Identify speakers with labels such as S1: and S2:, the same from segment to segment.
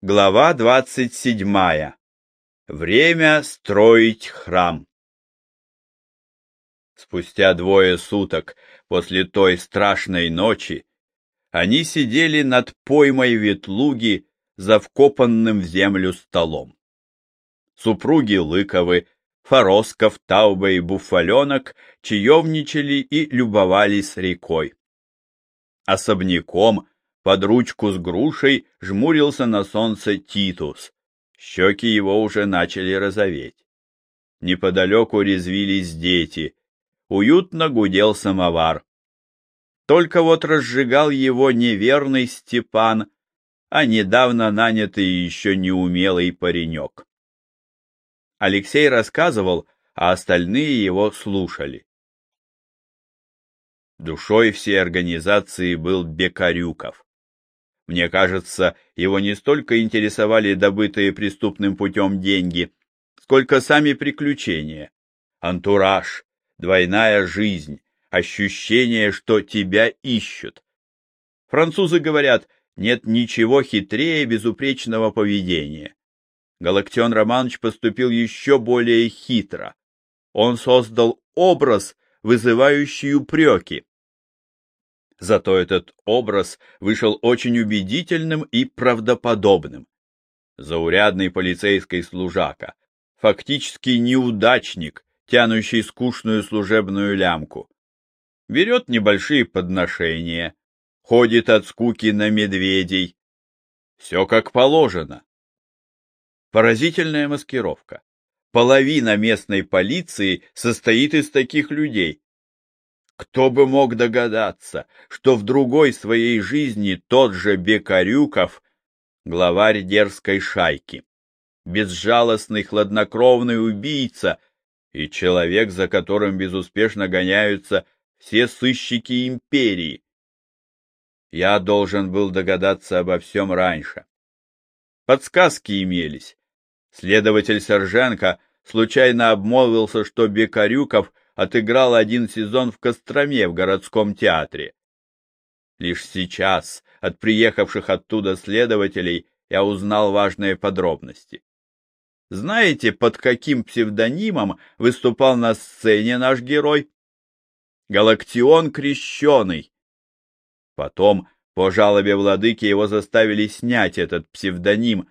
S1: Глава двадцать седьмая. Время строить храм. Спустя двое суток после той страшной ночи они сидели над поймой ветлуги за вкопанным в землю столом. Супруги Лыковы, Форосков, Тауба и Буфаленок чаевничали и любовались рекой. Особняком под ручку с грушей жмурился на солнце Титус. Щеки его уже начали розоветь. Неподалеку резвились дети. Уютно гудел самовар. Только вот разжигал его неверный Степан, а недавно нанятый еще неумелый паренек. Алексей рассказывал, а остальные его слушали. Душой всей организации был Бекарюков. Мне кажется, его не столько интересовали добытые преступным путем деньги, сколько сами приключения. Антураж, двойная жизнь, ощущение, что тебя ищут. Французы говорят, нет ничего хитрее безупречного поведения. Галактион Романович поступил еще более хитро. Он создал образ, вызывающий упреки. Зато этот образ вышел очень убедительным и правдоподобным. Заурядный полицейский служака, фактически неудачник, тянущий скучную служебную лямку. Берет небольшие подношения, ходит от скуки на медведей. Все как положено. Поразительная маскировка. Половина местной полиции состоит из таких людей, кто бы мог догадаться, что в другой своей жизни тот же Бекарюков — главарь дерзкой шайки, безжалостный хладнокровный убийца и человек, за которым безуспешно гоняются все сыщики империи. Я должен был догадаться обо всем раньше. Подсказки имелись. Следователь Серженко случайно обмолвился, что Бекарюков — отыграл один сезон в Костроме в городском театре. Лишь сейчас от приехавших оттуда следователей я узнал важные подробности. Знаете, под каким псевдонимом выступал на сцене наш герой? Галактион Крещеный. Потом, по жалобе владыки, его заставили снять этот псевдоним,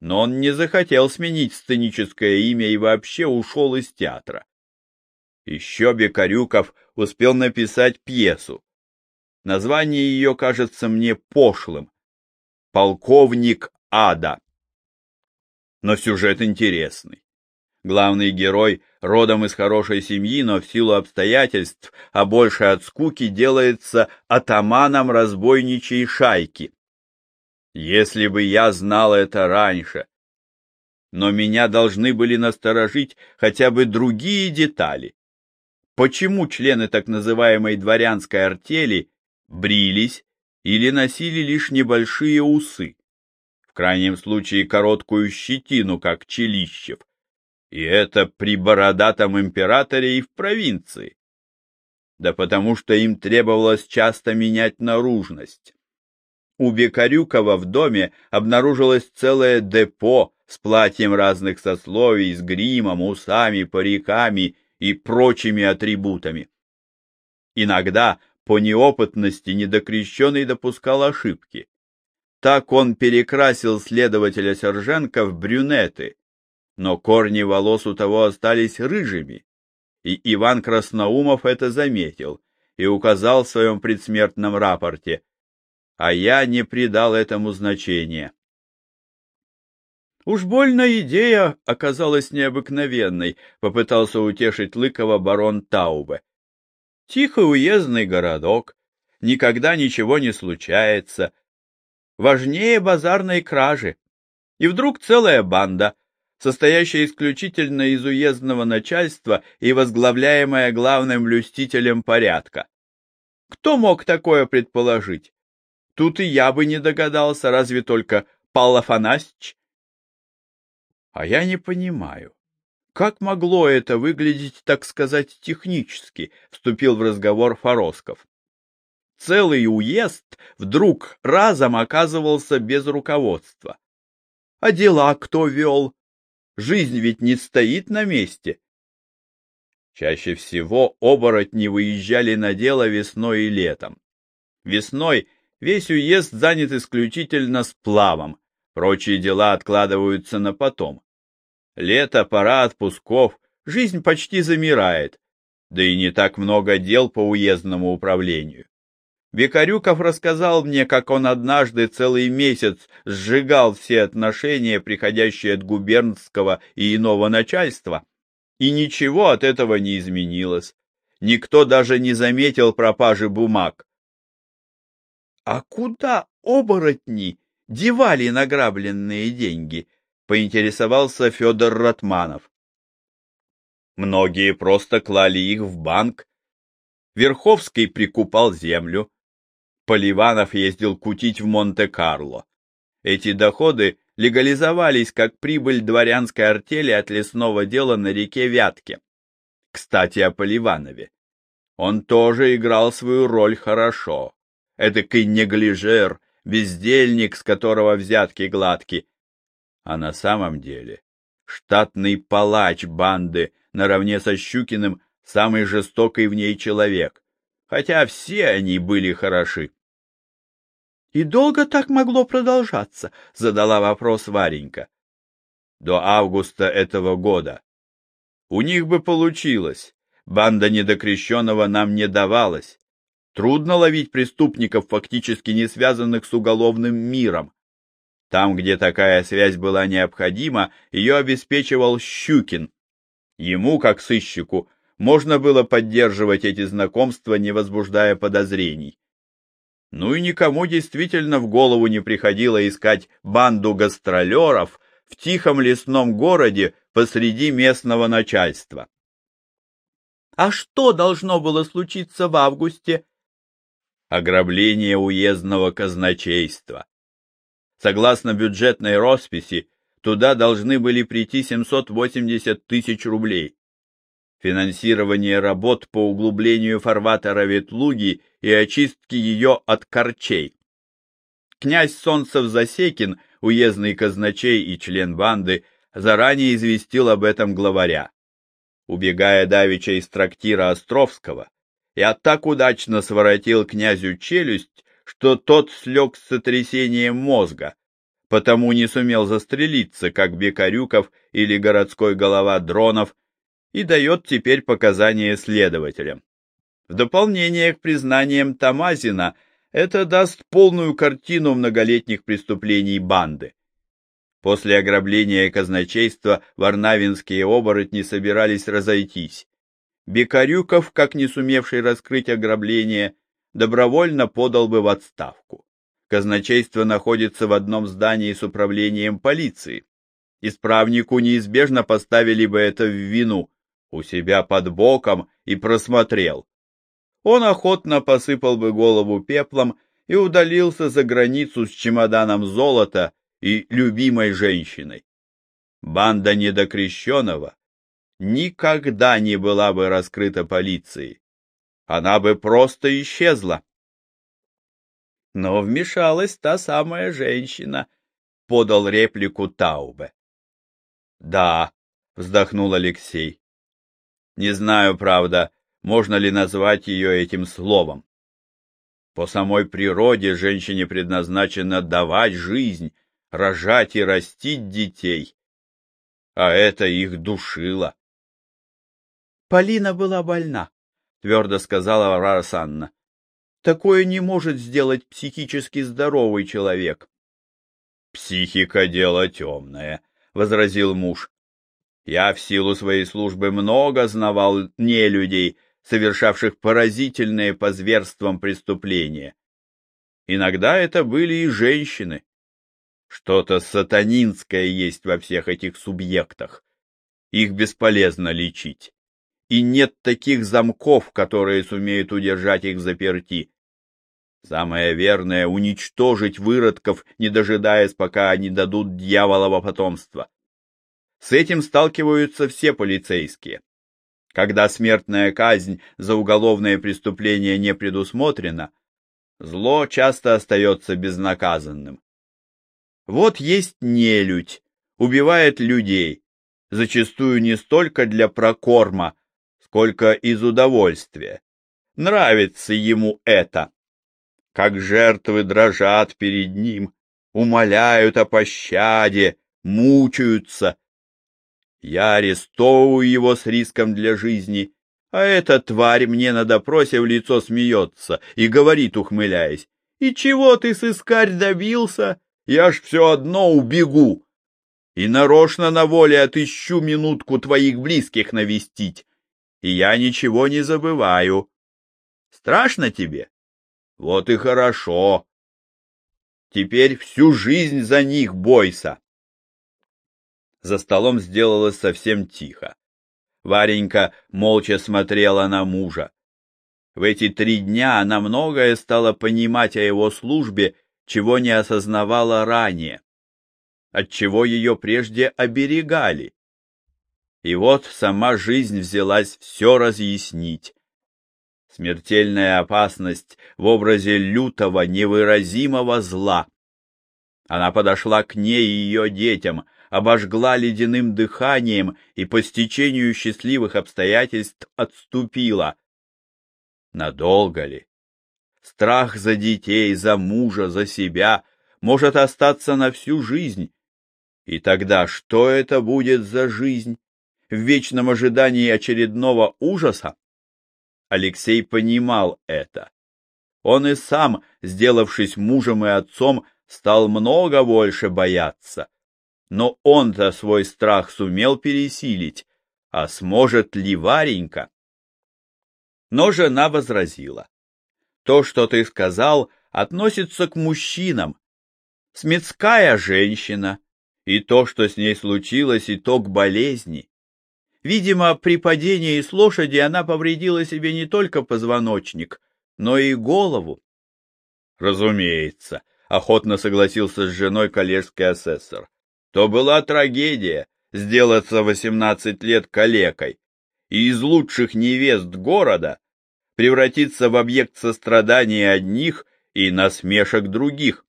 S1: но он не захотел сменить сценическое имя и вообще ушел из театра. Еще Бекарюков успел написать пьесу. Название ее кажется мне пошлым. «Полковник ада». Но сюжет интересный. Главный герой родом из хорошей семьи, но в силу обстоятельств, а больше от скуки, делается атаманом разбойничьей шайки. Если бы я знал это раньше. Но меня должны были насторожить хотя бы другие детали почему члены так называемой дворянской артели брились или носили лишь небольшие усы, в крайнем случае короткую щетину, как Челищев, и это при бородатом императоре и в провинции. Да потому что им требовалось часто менять наружность. У Бекарюкова в доме обнаружилось целое депо с платьем разных сословий, с гримом, усами, париками и прочими атрибутами. Иногда по неопытности недокрещенный допускал ошибки. Так он перекрасил следователя Серженко в брюнеты, но корни волос у того остались рыжими, и Иван Красноумов это заметил и указал в своем предсмертном рапорте, а я не придал этому значения. Уж больно идея оказалась необыкновенной, попытался утешить Лыкова барон Таубе. Тихий уездный городок, никогда ничего не случается. Важнее базарной кражи. И вдруг целая банда, состоящая исключительно из уездного начальства и возглавляемая главным блюстителем порядка. Кто мог такое предположить? Тут и я бы не догадался, разве только Павел Афанасьевич. А я не понимаю, как могло это выглядеть, так сказать, технически, вступил в разговор Форосков. Целый уезд вдруг разом оказывался без руководства. А дела кто вел? Жизнь ведь не стоит на месте. Чаще всего оборотни выезжали на дело весной и летом. Весной весь уезд занят исключительно сплавом, прочие дела откладываются на потом. Лето, пора отпусков, жизнь почти замирает, да и не так много дел по уездному управлению. Викарюков рассказал мне, как он однажды целый месяц сжигал все отношения, приходящие от губернского и иного начальства, и ничего от этого не изменилось. Никто даже не заметил пропажи бумаг. — А куда оборотни девали награбленные деньги? — поинтересовался Федор Ратманов. Многие просто клали их в банк. Верховский прикупал землю, Поливанов ездил кутить в Монте-Карло. Эти доходы легализовались как прибыль дворянской артели от лесного дела на реке Вятке. Кстати, о Поливанове. Он тоже играл свою роль хорошо. Эдакий неглижер, бездельник, с которого взятки гладки. А на самом деле штатный палач банды наравне со Щукиным самый жестокий в ней человек, хотя все они были хороши. И долго так могло продолжаться? Задала вопрос Варенька. До августа этого года. У них бы получилось. Банда недокрещенного нам не давалась. Трудно ловить преступников, фактически не связанных с уголовным миром. Там, где такая связь была необходима, ее обеспечивал Щукин. Ему, как сыщику, можно было поддерживать эти знакомства, не возбуждая подозрений. Ну и никому действительно в голову не приходило искать банду гастролеров в тихом лесном городе посреди местного начальства. А что должно было случиться в августе? Ограбление уездного казначейства. Согласно бюджетной росписи, туда должны были прийти 780 тысяч рублей финансирование работ по углублению фарватера Ветлуги и очистке ее от корчей. Князь Солнцев-Засекин, уездный казначей и член банды, заранее известил об этом главаря. Убегая давеча из трактира Островского, я так удачно своротил князю челюсть, что тот слег с сотрясением мозга, потому не сумел застрелиться, как Бекарюков или городской голова Дронов и дает теперь показания следователям. В дополнение к признаниям Тамазина это даст полную картину многолетних преступлений банды. После ограбления казначейства варнавинские оборотни собирались разойтись. Бекарюков, как не сумевший раскрыть ограбление, добровольно подал бы в отставку. Казначейство находится в одном здании с управлением полиции. Исправнику неизбежно поставили бы это в вину, у себя под боком и просмотрел. Он охотно посыпал бы голову пеплом и удалился за границу с чемоданом золота и любимой женщиной. Банда недокрещенного никогда не была бы раскрыта полицией. Она бы просто исчезла. Но вмешалась та самая женщина, — подал реплику Таубе. — Да, — вздохнул Алексей. Не знаю, правда, можно ли назвать ее этим словом. По самой природе женщине предназначено давать жизнь, рожать и растить детей, а это их душило. Полина была больна, твердо сказала Варвара Санна. Такое не может сделать психически здоровый человек. Психика — дело темное, — возразил муж. Я в силу своей службы много знавал нелюдей, совершавших поразительные по зверствам преступления. Иногда это были и женщины. Что-то сатанинское есть во всех этих субъектах. Их бесполезно лечить. И нет таких замков, которые сумеют удержать их заперти. Самое верное — уничтожить выродков, не дожидаясь, пока они дадут дьяволово потомство. С этим сталкиваются все полицейские. Когда смертная казнь за уголовное преступление не предусмотрена, зло часто остается безнаказанным. Вот есть нелюдь, убивает людей, зачастую не столько для прокорма, сколько из удовольствия. Нравится ему это. Как жертвы дрожат перед ним, умоляют о пощаде, мучаются. Я арестовываю его с риском для жизни, а эта тварь мне на допросе в лицо смеется и говорит, ухмыляясь, «И чего ты, сыскарь, добился? Я ж все одно убегу!» И нарочно на воле отыщу минутку твоих близких навестить, и я ничего не забываю. Страшно тебе? Вот и хорошо. Теперь всю жизнь за них бойся. За столом сделалось совсем тихо. Варенька молча смотрела на мужа. В эти три дня она многое стала понимать о его службе, чего не осознавала ранее, отчего ее прежде оберегали. И вот сама жизнь взялась все разъяснить. Смертельная опасность в образе лютого, невыразимого зла. Она подошла к ней и ее детям, обожгла ледяным дыханием и по стечению счастливых обстоятельств отступила. Надолго ли? Страх за детей, за мужа, за себя может остаться на всю жизнь. И тогда что это будет за жизнь? В вечном ожидании очередного ужаса? Алексей понимал это. Он и сам, сделавшись мужем и отцом, стал много больше бояться. Но он-то свой страх сумел пересилить, а сможет ли Варенька? Но жена возразила. То, что ты сказал, относится к мужчинам. Смецкая женщина, и то, что с ней случилось, итог болезни. Видимо, при падении с лошади она повредила себе не только позвоночник, но и голову. Разумеется, охотно согласился с женой коллежский асессор. То была трагедия сделаться восемнадцать лет калекой и из лучших невест города превратиться в объект сострадания одних и насмешек других.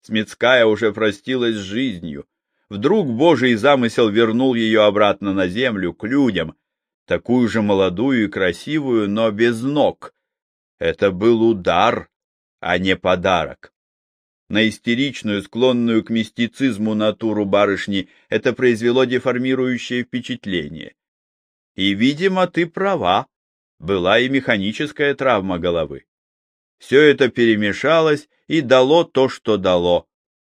S1: Смецкая уже простилась с жизнью, Вдруг Божий замысел вернул ее обратно на землю, к людям, такую же молодую и красивую, но без ног. Это был удар, а не подарок. На истеричную, склонную к мистицизму натуру барышни это произвело деформирующее впечатление. И, видимо, ты права, была и механическая травма головы. Все это перемешалось и дало то, что дало.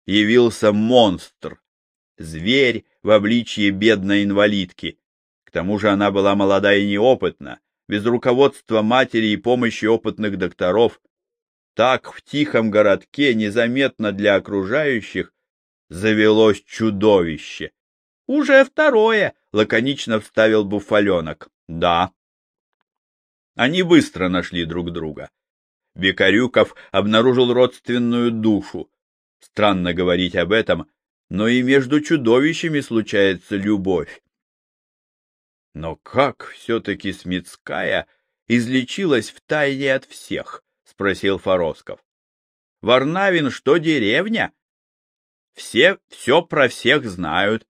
S1: Явился монстр, зверь в обличье бедной инвалидки. К тому же она была молода и неопытна, без руководства матери и помощи опытных докторов. Так в тихом городке, незаметно для окружающих, завелось чудовище. — Уже второе, — лаконично вставил буфаленок. — Да. Они быстро нашли друг друга. Бекарюков обнаружил родственную душу. Странно говорить об этом, но и между чудовищами случается любовь. Но как все-таки Смитская излечилась в тайне от всех? — спросил Форосков. — Варнавин что деревня? Все все про всех знают.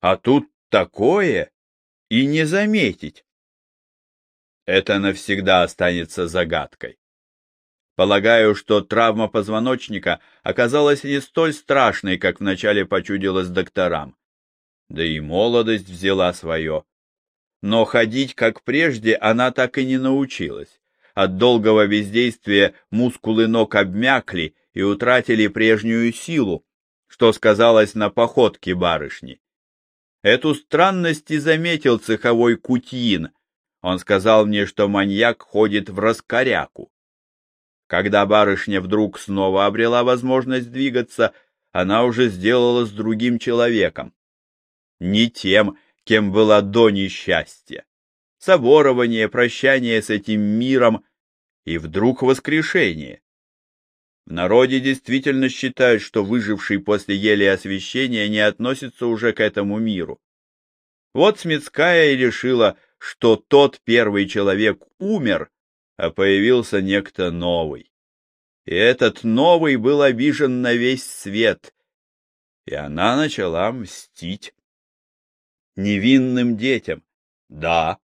S1: А тут такое и не заметить. Это навсегда останется загадкой. Полагаю, что травма позвоночника оказалась не столь страшной, как вначале почудилось докторам. Да и молодость взяла свое. Но ходить, как прежде, она так и не научилась. От долгого бездействия мускулы ног обмякли и утратили прежнюю силу, что сказалось на походке барышни. Эту странность и заметил цеховой Кутьин. Он сказал мне, что маньяк ходит в раскоряку. Когда барышня вдруг снова обрела возможность двигаться, она уже сделала с другим человеком. Не тем, кем была до несчастья. Соборование, прощание с этим миром и вдруг воскрешение. В народе действительно считают, что выживший после ели освящения не относится уже к этому миру. Вот Смитская и решила, что тот первый человек умер, а появился некто новый. И этот новый был обижен на весь свет, и она начала мстить. Невинным детям. Да.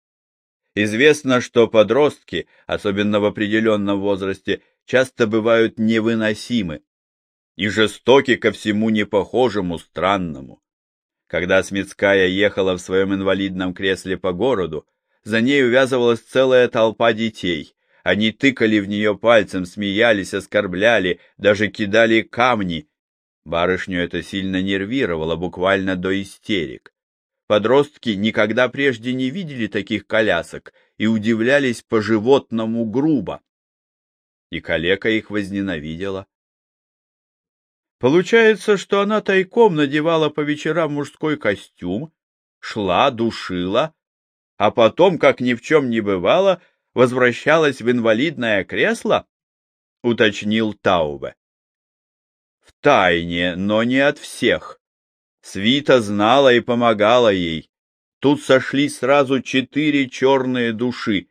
S1: Известно, что подростки, особенно в определенном возрасте, часто бывают невыносимы и жестоки ко всему непохожему, странному. Когда Смитская ехала в своем инвалидном кресле по городу, за ней увязывалась целая толпа детей. Они тыкали в нее пальцем, смеялись, оскорбляли, даже кидали камни. Барышню это сильно нервировало, буквально до истерик. Подростки никогда прежде не видели таких колясок и удивлялись по-животному грубо. И калека их возненавидела. Получается, что она тайком надевала по вечерам мужской костюм, шла, душила, а потом, как ни в чем не бывало, возвращалась в инвалидное кресло? — уточнил Таубе. — В тайне, но не от всех. Свита знала и помогала ей. Тут сошлись сразу четыре черные души.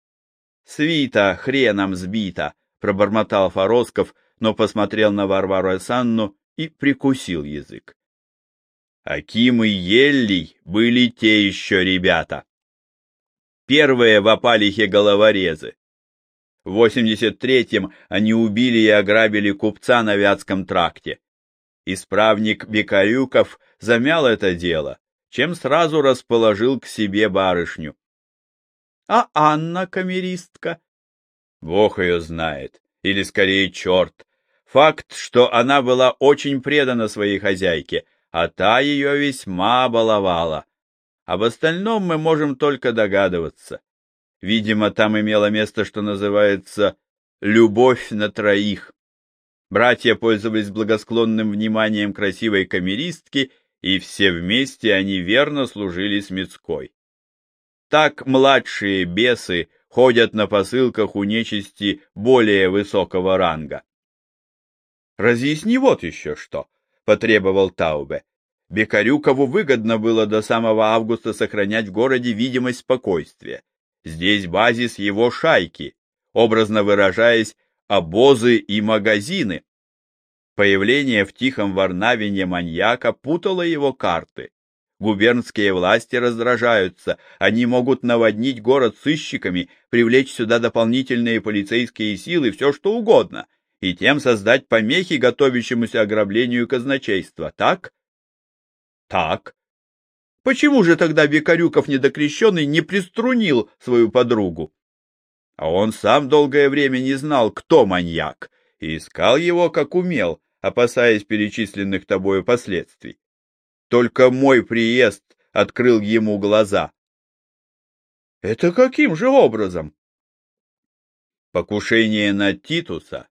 S1: — Свита хреном сбита, — пробормотал Форосков, но посмотрел на Варвару Асанну и прикусил язык. Аким и Еллий были те еще ребята. Первые в Апалихе головорезы. В 83-м они убили и ограбили купца на Вятском тракте. Исправник Бекарюков замял это дело, чем сразу расположил к себе барышню. А Анна, камеристка? Бог ее знает, или скорее черт. Факт, что она была очень предана своей хозяйке, а та ее весьма баловала. Об остальном мы можем только догадываться. Видимо, там имело место, что называется «любовь на троих». Братья пользовались благосклонным вниманием красивой камеристки, и все вместе они верно служили Смитской. Так младшие бесы ходят на посылках у нечисти более высокого ранга. «Разъясни вот еще что», — потребовал Таубе. Бекарюкову выгодно было до самого августа сохранять в городе видимость спокойствия. Здесь базис его шайки, образно выражаясь, обозы и магазины. Появление в тихом Варнавине маньяка путало его карты. Губернские власти раздражаются, они могут наводнить город сыщиками, привлечь сюда дополнительные полицейские силы, все что угодно, и тем создать помехи готовящемуся ограблению казначейства, так? Так. Почему же тогда Викарюков недокрещенный не приструнил свою подругу? А он сам долгое время не знал, кто маньяк, и искал его как умел, опасаясь перечисленных тобою последствий. Только мой приезд открыл ему глаза. Это каким же образом? Покушение на Титуса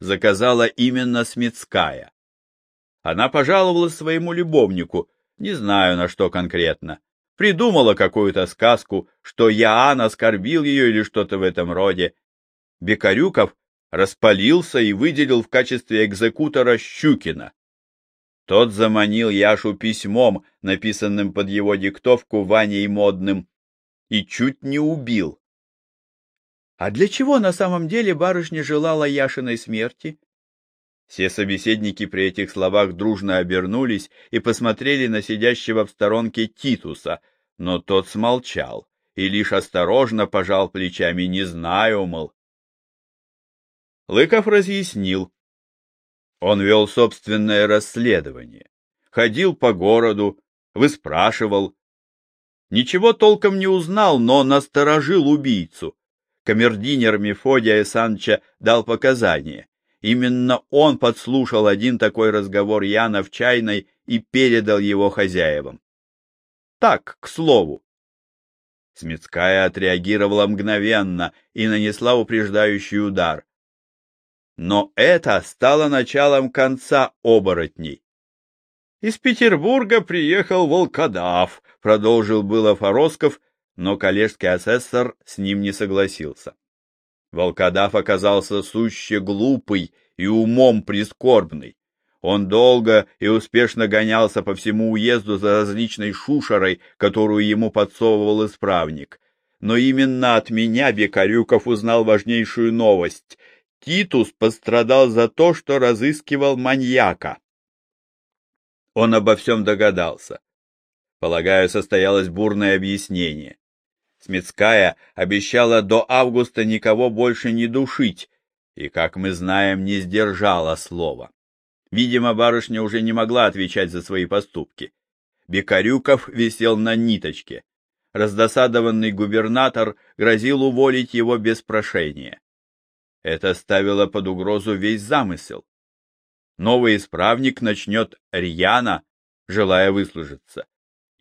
S1: заказала именно Смитская. Она пожаловала своему любовнику, не знаю на что конкретно. Придумала какую-то сказку, что Яан оскорбил ее или что-то в этом роде. Бекарюков распалился и выделил в качестве экзекутора Щукина. Тот заманил Яшу письмом, написанным под его диктовку Ваней Модным, и чуть не убил. А для чего на самом деле барышня желала Яшиной смерти? Все собеседники при этих словах дружно обернулись и посмотрели на сидящего в сторонке Титуса, но тот смолчал и лишь осторожно пожал плечами «не знаю, мол». Лыков разъяснил, он вел собственное расследование, ходил по городу, выспрашивал. Ничего толком не узнал, но насторожил убийцу. Камердинер Мефодия Санча дал показания. Именно он подслушал один такой разговор Яна в чайной и передал его хозяевам. Так, к слову. Смитская отреагировала мгновенно и нанесла упреждающий удар. Но это стало началом конца оборотней. Из Петербурга приехал волкодав, продолжил было Форосков, но коллежский асессор с ним не согласился. Волкодав оказался суще глупый и умом прискорбный. Он долго и успешно гонялся по всему уезду за различной шушерой, которую ему подсовывал исправник. Но именно от меня Бекарюков узнал важнейшую новость. Титус пострадал за то, что разыскивал маньяка. Он обо всем догадался. Полагаю, состоялось бурное объяснение. Смитская обещала до августа никого больше не душить, и, как мы знаем, не сдержала слова. Видимо, барышня уже не могла отвечать за свои поступки. Бекарюков висел на ниточке. Раздосадованный губернатор грозил уволить его без прошения. Это ставило под угрозу весь замысел. Новый исправник начнет рьяно, желая выслужиться.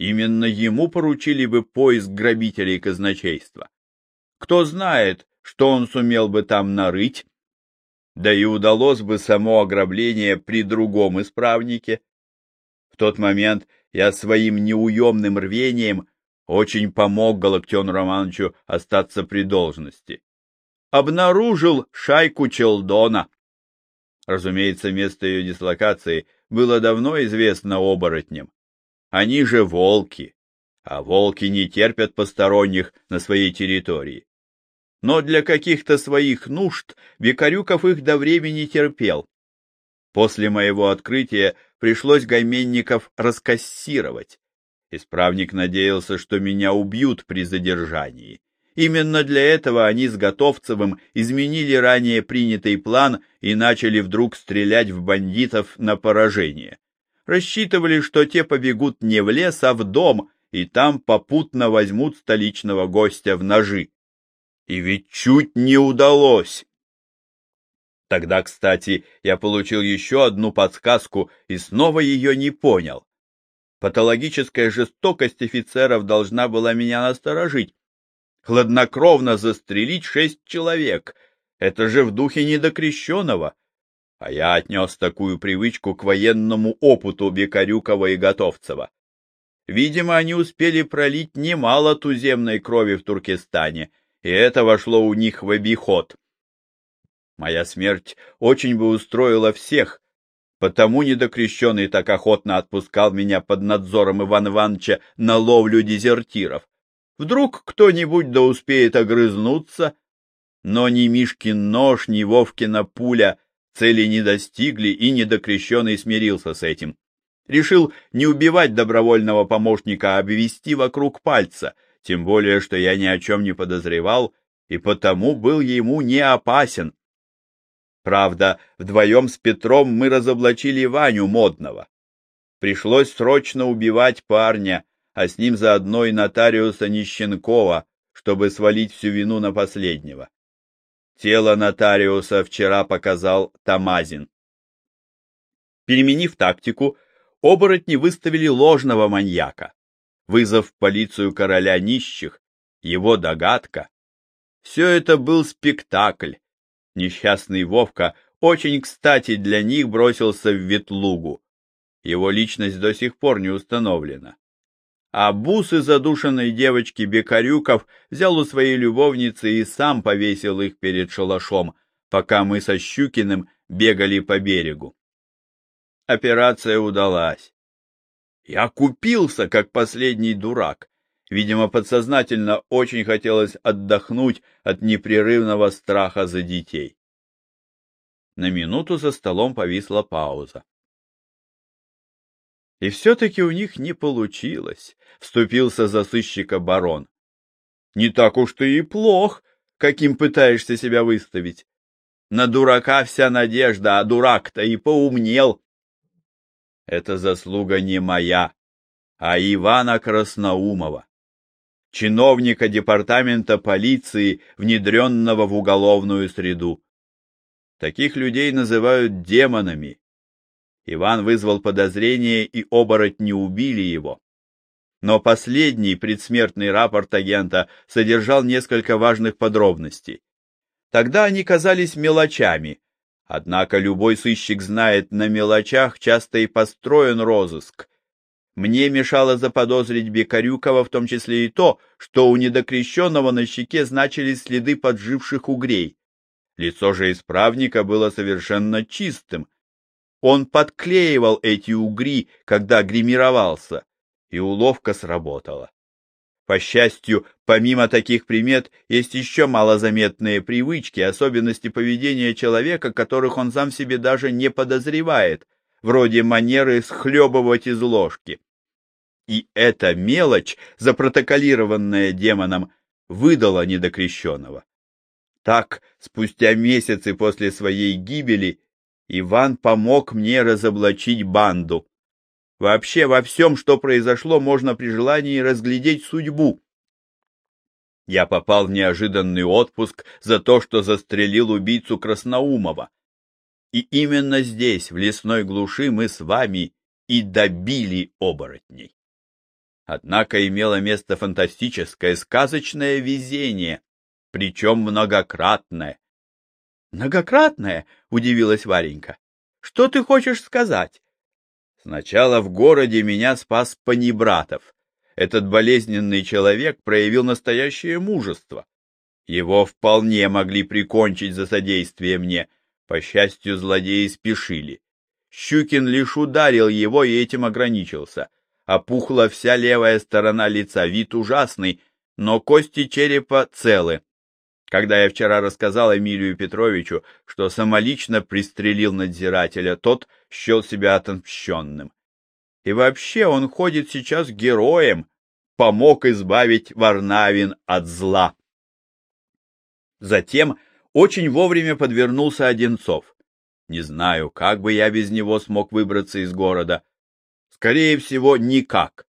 S1: Именно ему поручили бы поиск грабителей казначейства. Кто знает, что он сумел бы там нарыть, да и удалось бы само ограбление при другом исправнике. В тот момент я своим неуемным рвением очень помог Галактиону Романовичу остаться при должности. Обнаружил шайку Челдона. Разумеется, место ее дислокации было давно известно оборотням. Они же волки, а волки не терпят посторонних на своей территории. Но для каких-то своих нужд Викарюков их до времени терпел. После моего открытия пришлось гайменников раскассировать. Исправник надеялся, что меня убьют при задержании. Именно для этого они с Готовцевым изменили ранее принятый план и начали вдруг стрелять в бандитов на поражение. Рассчитывали, что те побегут не в лес, а в дом, и там попутно возьмут столичного гостя в ножи. И ведь чуть не удалось. Тогда, кстати, я получил еще одну подсказку и снова ее не понял. Патологическая жестокость офицеров должна была меня насторожить, хладнокровно застрелить шесть человек. Это же в духе недокрещенного. А я отнес такую привычку к военному опыту Бекарюкова и Готовцева. Видимо, они успели пролить немало туземной крови в Туркестане, и это вошло у них в обиход. Моя смерть очень бы устроила всех, потому недокрещенный так охотно отпускал меня под надзором Ивана Ивановича на ловлю дезертиров. Вдруг кто-нибудь да успеет огрызнуться, но ни Мишкин нож, ни Вовкина пуля цели не достигли, и недокрещенный смирился с этим. Решил не убивать добровольного помощника, а обвести вокруг пальца, тем более, что я ни о чем не подозревал, и потому был ему не опасен. Правда, вдвоем с Петром мы разоблачили Ваню Модного. Пришлось срочно убивать парня, а с ним заодно и нотариуса Нищенкова, чтобы свалить всю вину на последнего. Тело нотариуса вчера показал Тамазин. Переменив тактику, оборотни выставили ложного маньяка. Вызов полицию короля нищих, его догадка. Все это был спектакль. Несчастный Вовка очень кстати для них бросился в Ветлугу. Его личность до сих пор не установлена а бусы задушенной девочки Бекарюков взял у своей любовницы и сам повесил их перед шалашом, пока мы со Щукиным бегали по берегу. Операция удалась. Я купился, как последний дурак. Видимо, подсознательно очень хотелось отдохнуть от непрерывного страха за детей. На минуту за столом повисла пауза. И все-таки у них не получилось, — вступился за сыщика барон. Не так уж ты и плох, каким пытаешься себя выставить. На дурака вся надежда, а дурак-то и поумнел. Это заслуга не моя, а Ивана Красноумова, чиновника департамента полиции, внедренного в уголовную среду. Таких людей называют демонами, Иван вызвал подозрение, и оборотни убили его. Но последний предсмертный рапорт агента содержал несколько важных подробностей. Тогда они казались мелочами, однако любой сыщик знает, на мелочах часто и построен розыск. Мне мешало заподозрить Бекарюкова в том числе и то, что у недокрещенного на щеке значились следы подживших угрей. Лицо же исправника было совершенно чистым, он подклеивал эти угри, когда гримировался, и уловка сработала. По счастью, помимо таких примет, есть еще малозаметные привычки, особенности поведения человека, которых он сам себе даже не подозревает. вроде манеры схлебывать из ложки. И эта мелочь, запротоколированная демоном, выдала недокрещенного. Так, спустя месяцы после своей гибели, Иван помог мне разоблачить банду. Вообще во всем, что произошло, можно при желании разглядеть судьбу. Я попал в неожиданный отпуск за то, что застрелил убийцу Красноумова. И именно здесь, в лесной глуши, мы с вами и добили оборотней. Однако имело место фантастическое, сказочное везение, причем многократное. Многократное? удивилась Варенька. Что ты хочешь сказать? Сначала в городе меня спас Панибратов. Этот болезненный человек проявил настоящее мужество. Его вполне могли прикончить за содействие мне. По счастью, злодеи спешили. Щукин лишь ударил его и этим ограничился. Опухла вся левая сторона лица, вид ужасный, но кости черепа целы. Когда я вчера рассказал Эмилию Петровичу, что самолично пристрелил надзирателя, тот счел себя отомщенным. И вообще он ходит сейчас героем, помог избавить Варнавин от зла. Затем очень вовремя подвернулся Одинцов. Не знаю, как бы я без него смог выбраться из города. Скорее всего, никак.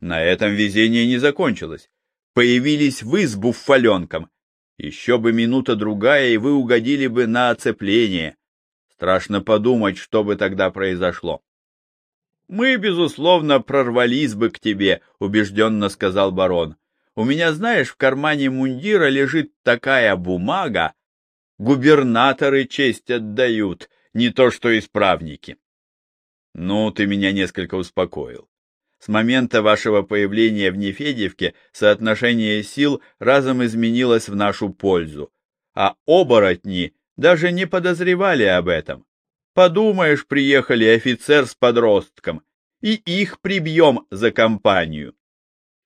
S1: На этом везение не закончилось. Появились вы с буфаленком, еще бы минута-другая, и вы угодили бы на оцепление. Страшно подумать, что бы тогда произошло. — Мы, безусловно, прорвались бы к тебе, — убежденно сказал барон. — У меня, знаешь, в кармане мундира лежит такая бумага. Губернаторы честь отдают, не то что исправники. — Ну, ты меня несколько успокоил. С момента вашего появления в Нефедевке соотношение сил разом изменилось в нашу пользу, а оборотни даже не подозревали об этом. Подумаешь, приехали офицер с подростком, и их прибьем за компанию.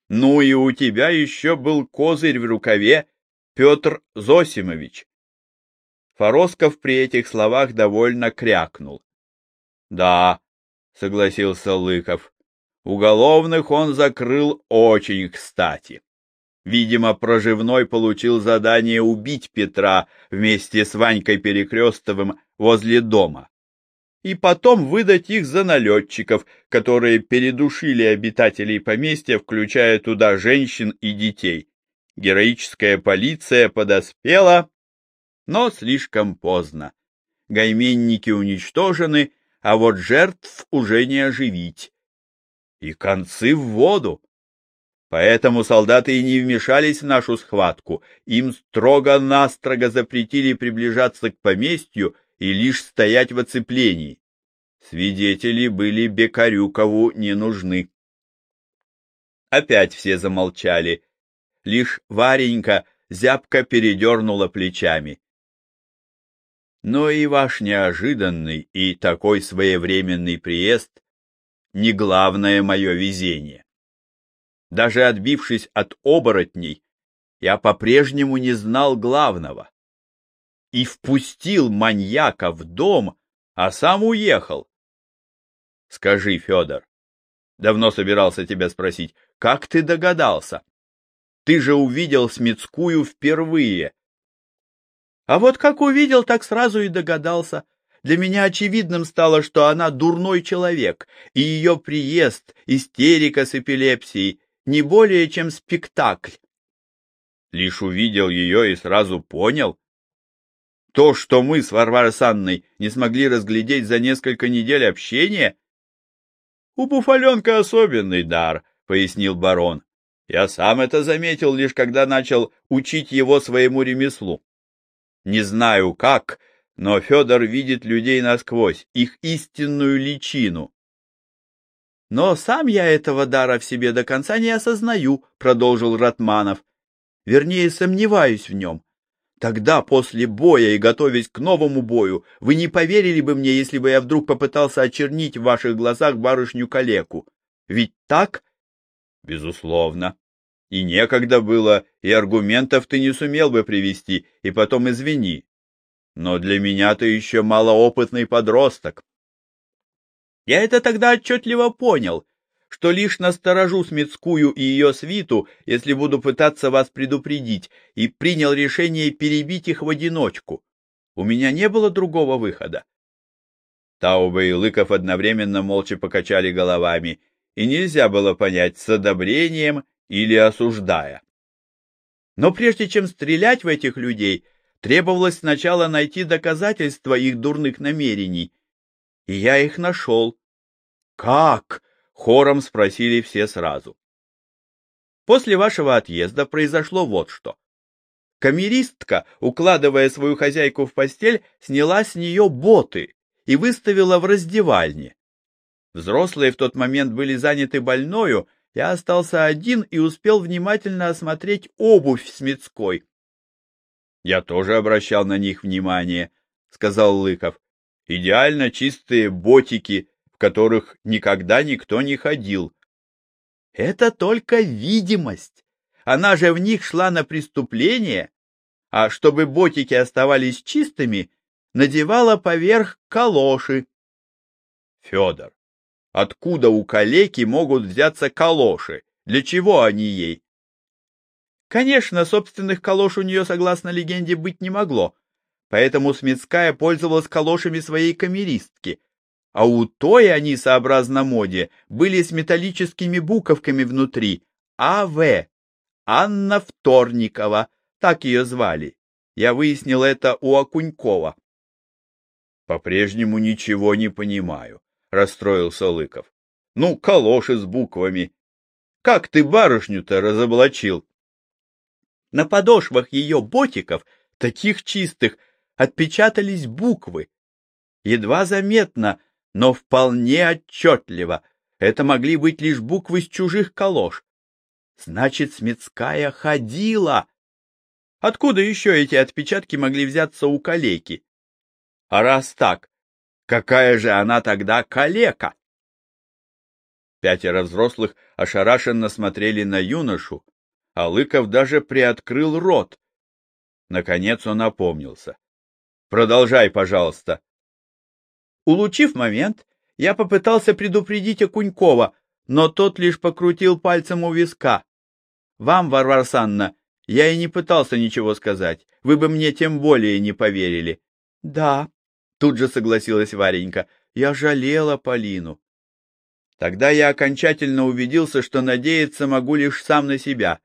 S1: Ну и у тебя еще был козырь в рукаве, Петр Зосимович. Форосков при этих словах довольно крякнул. — Да, — согласился Лыков, Уголовных он закрыл очень кстати. Видимо, проживной получил задание убить Петра вместе с Ванькой Перекрестовым возле дома. И потом выдать их за налетчиков, которые передушили обитателей поместья, включая туда женщин и детей. Героическая полиция подоспела, но слишком поздно. Гайменники уничтожены, а вот жертв уже не оживить и концы в воду. Поэтому солдаты и не вмешались в нашу схватку, им строго-настрого запретили приближаться к поместью и лишь стоять в оцеплении. Свидетели были Бекарюкову не нужны. Опять все замолчали. Лишь Варенька зябко передернула плечами. Но и ваш неожиданный и такой своевременный приезд не главное мое везение. Даже отбившись от оборотней, я по-прежнему не знал главного. И впустил маньяка в дом, а сам уехал. Скажи, Федор, давно собирался тебя спросить, как ты догадался? Ты же увидел Смитскую впервые. А вот как увидел, так сразу и догадался. Для меня очевидным стало, что она дурной человек, и ее приезд, истерика с эпилепсией, не более чем спектакль. Лишь увидел ее и сразу понял. То, что мы с Варварой Санной не смогли разглядеть за несколько недель общения... — У Буфаленка особенный дар, — пояснил барон. Я сам это заметил, лишь когда начал учить его своему ремеслу. Не знаю как, но Федор видит людей насквозь, их истинную личину. Но сам я этого дара в себе до конца не осознаю, продолжил Ратманов. Вернее, сомневаюсь в нем. Тогда, после боя и готовясь к новому бою, вы не поверили бы мне, если бы я вдруг попытался очернить в ваших глазах барышню-калеку. Ведь так? Безусловно. И некогда было, и аргументов ты не сумел бы привести, и потом извини, но для меня ты еще малоопытный подросток. Я это тогда отчетливо понял, что лишь насторожу Смитскую и ее свиту, если буду пытаться вас предупредить, и принял решение перебить их в одиночку. У меня не было другого выхода. Тауба и Лыков одновременно молча покачали головами, и нельзя было понять, с одобрением или осуждая. Но прежде чем стрелять в этих людей, требовалось сначала найти доказательства их дурных намерений. И я их нашел. «Как?» — хором спросили все сразу. После вашего отъезда произошло вот что. Камеристка, укладывая свою хозяйку в постель, сняла с нее боты и выставила в раздевальне. Взрослые в тот момент были заняты больною, я остался один и успел внимательно осмотреть обувь Смитской. — Я тоже обращал на них внимание, — сказал Лыков. — Идеально чистые ботики, в которых никогда никто не ходил. — Это только видимость. Она же в них шла на преступление, а чтобы ботики оставались чистыми, надевала поверх калоши. — Федор, Откуда у калеки могут взяться калоши? Для чего они ей? Конечно, собственных калош у нее, согласно легенде, быть не могло, поэтому Смитская пользовалась калошами своей камеристки, а у той они, сообразно моде, были с металлическими буковками внутри. А.В. Анна Вторникова, так ее звали. Я выяснил это у Окунькова. По-прежнему ничего не понимаю. — расстроился Лыков. — Ну, калоши с буквами. Как ты барышню-то разоблачил? На подошвах ее ботиков, таких чистых, отпечатались буквы. Едва заметно, но вполне отчетливо. Это могли быть лишь буквы с чужих калош. Значит, Смитская ходила. Откуда еще эти отпечатки могли взяться у калеки? А раз так, Какая же она тогда калека? Пятеро взрослых ошарашенно смотрели на юношу, а Лыков даже приоткрыл рот. Наконец он опомнился. Продолжай, пожалуйста. Улучив момент, я попытался предупредить Окунькова, но тот лишь покрутил пальцем у виска. Вам, Варвара Санна, я и не пытался ничего сказать, вы бы мне тем более не поверили. Да, Тут же согласилась Варенька. Я жалела Полину. Тогда я окончательно убедился, что надеяться могу лишь сам на себя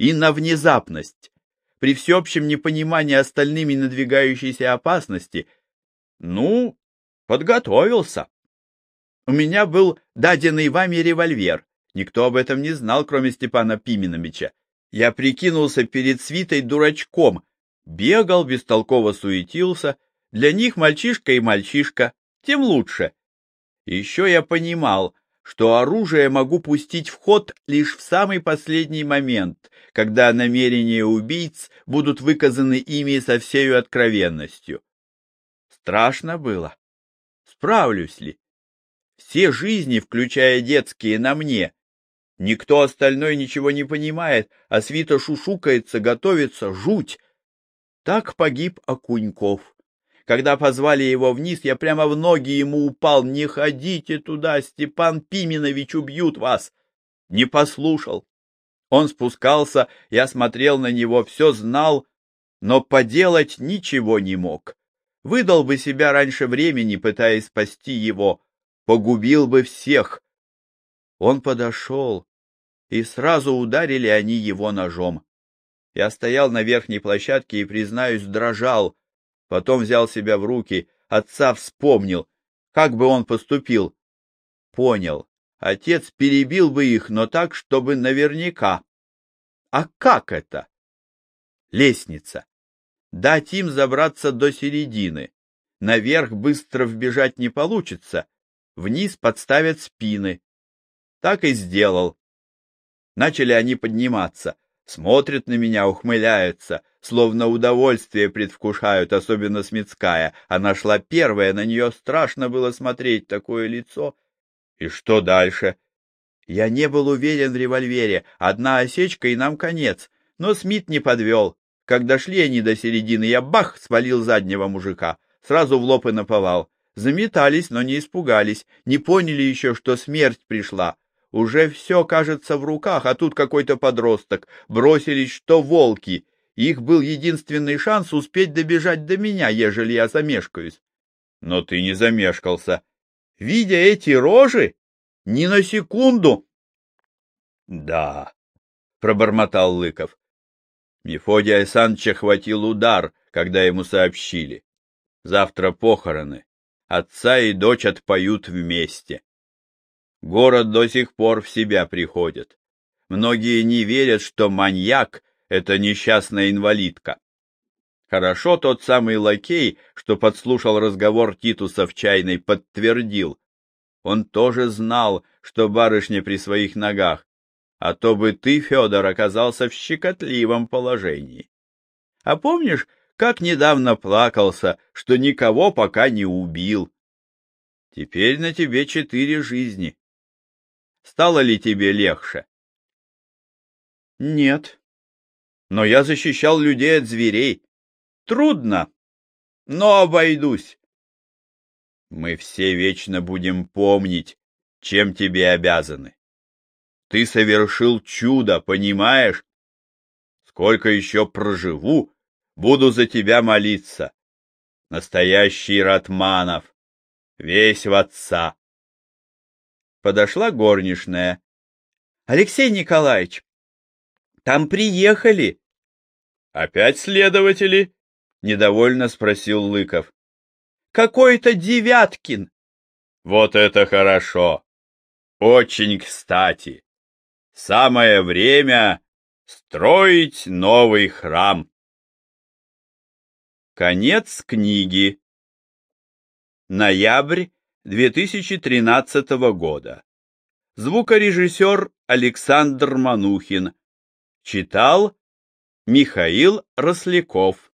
S1: и на внезапность. При всеобщем непонимании остальными надвигающейся опасности, ну, подготовился. У меня был даденный вами револьвер. Никто об этом не знал, кроме Степана Пименовича. Я прикинулся перед свитой дурачком, бегал, бестолково суетился — для них мальчишка и мальчишка, тем лучше. Еще я понимал, что оружие могу пустить в ход лишь в самый последний момент, когда намерения убийц будут выказаны ими со всею откровенностью. Страшно было. Справлюсь ли? Все жизни, включая детские, на мне. Никто остальной ничего не понимает, а свита шушукается, готовится, жуть. Так погиб Окуньков. Когда позвали его вниз, я прямо в ноги ему упал. «Не ходите туда, Степан Пименович, убьют вас!» Не послушал. Он спускался, я смотрел на него, все знал, но поделать ничего не мог. Выдал бы себя раньше времени, пытаясь спасти его, погубил бы всех. Он подошел, и сразу ударили они его ножом. Я стоял на верхней площадке и, признаюсь, дрожал. Потом взял себя в руки, отца вспомнил, как бы он поступил. Понял, отец перебил бы их, но так, чтобы наверняка. А как это? Лестница. Дать им забраться до середины. Наверх быстро вбежать не получится. Вниз подставят спины. Так и сделал. Начали они подниматься смотрят на меня, ухмыляются, словно удовольствие предвкушают, особенно Смитская. Она шла первая, на нее страшно было смотреть, такое лицо. И что дальше? Я не был уверен в револьвере, одна осечка и нам конец, но Смит не подвел. Как дошли они до середины, я бах, свалил заднего мужика, сразу в лоб и наповал. Заметались, но не испугались, не поняли еще, что смерть пришла. Уже все, кажется, в руках, а тут какой-то подросток. Бросились, что волки. Их был единственный шанс успеть добежать до меня, ежели я замешкаюсь. Но ты не замешкался. Видя эти рожи, ни на секунду. — Да, — пробормотал Лыков. Мефодия Александровича хватил удар, когда ему сообщили. Завтра похороны. Отца и дочь отпоют вместе. Город до сих пор в себя приходит. Многие не верят, что маньяк — это несчастная инвалидка. Хорошо тот самый лакей, что подслушал разговор Титуса в чайной, подтвердил. Он тоже знал, что барышня при своих ногах, а то бы ты, Федор, оказался в щекотливом положении. А помнишь, как недавно плакался, что никого пока не убил? Теперь на тебе четыре жизни. Стало ли тебе легче? Нет. Но я защищал людей от зверей. Трудно, но обойдусь. Мы все вечно будем помнить, чем тебе обязаны. Ты совершил чудо, понимаешь? Сколько еще проживу, буду за тебя молиться. Настоящий Ратманов, весь в отца. Подошла горничная. — Алексей Николаевич, там приехали. — Опять следователи? — недовольно спросил Лыков. — Какой-то Девяткин. — Вот это хорошо! Очень кстати! Самое время строить новый храм. Конец книги. Ноябрь 2013 года. Звукорежиссер Александр Манухин. Читал Михаил Росляков.